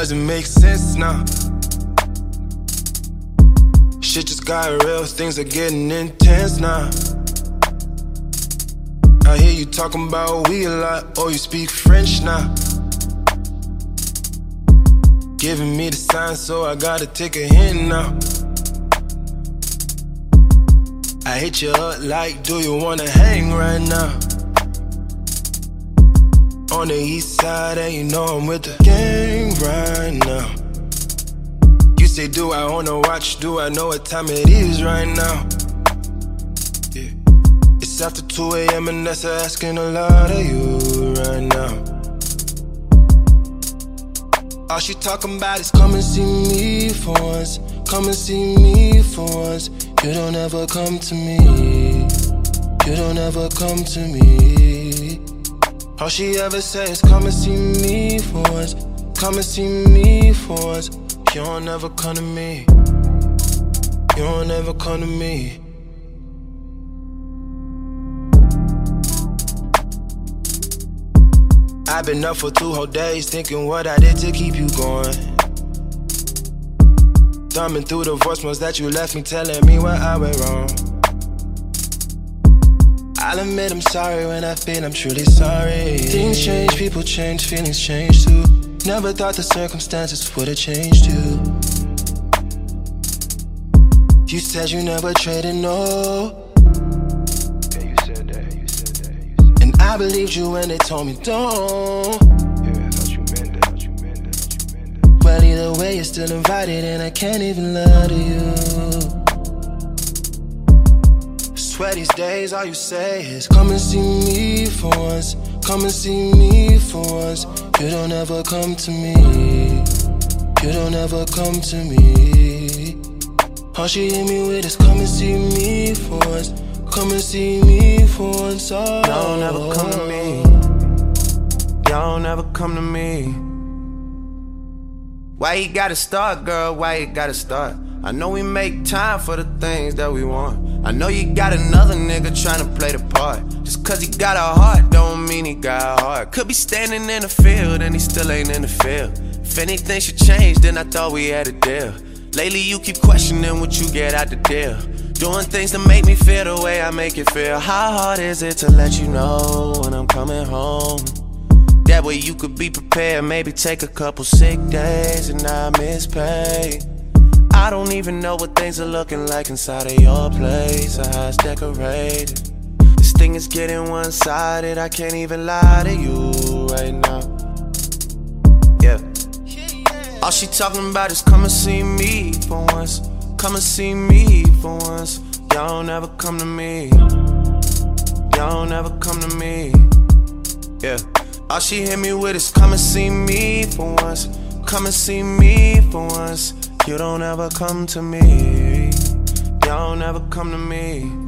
doesn't make sense now. Shit just got real, things are getting intense now. I hear you talking about we a lot, oh, you speak French now. Giving me the sign, so I gotta take a hint now. I hit you up like, do you wanna hang right now? On the east side, and you know I'm with the gang right now. You say, do I wanna watch? Do I know what time it is right now? Yeah. It's after 2 a.m. and that's asking a lot of you right now. All she talking about is come and see me for once. Come and see me for once. You don't ever come to me. You don't ever come to me. All she ever says, come and see me for once. Come and see me for once. You don't ever come to me. You don't ever come to me. I've been up for two whole days thinking what I did to keep you going. Thumbing through the voicemails that you left me telling me where I went wrong. I'll admit I'm sorry when I feel I'm truly sorry. Things change, people change, feelings change too. Never thought the circumstances would have changed you. You said you never traded no. Yeah, you said that, you said that, you said that. And I believed you when they told me don't. Yeah, I thought you meant that, you meant that, you meant that. Well, either way, you're still invited, and I can't even lie to you. Swear these days, all you say is come and see me for once. Come and see me for once. You don't ever come to me. You don't ever come to me. All she hit me with is come and see me for once. Come and see me for once. Oh, Y'all ever come to me. Y'all ever come to me. Why you gotta start, girl? Why you gotta start? I know we make time for the things that we want. I know you got another nigga tryna play the part. Just cause he got a heart, don't mean he got a heart. Could be standing in the field and he still ain't in the field. If anything should change, then I thought we had a deal. Lately, you keep questioning what you get out the deal. Doing things to make me feel the way I make it feel. How hard is it to let you know when I'm coming home? That way you could be prepared, maybe take a couple sick days and not miss pay. I don't even know what things are looking like inside of your place or how it's decorated. This thing is getting one sided, I can't even lie to you right now. Yeah. All she talking about is come and see me for once. Come and see me for once. Y'all don't ever come to me. Y'all don't ever come to me. Yeah. All she hit me with is come and see me for once. Come and see me for once. You don't ever come to me. Y'all don't ever come to me.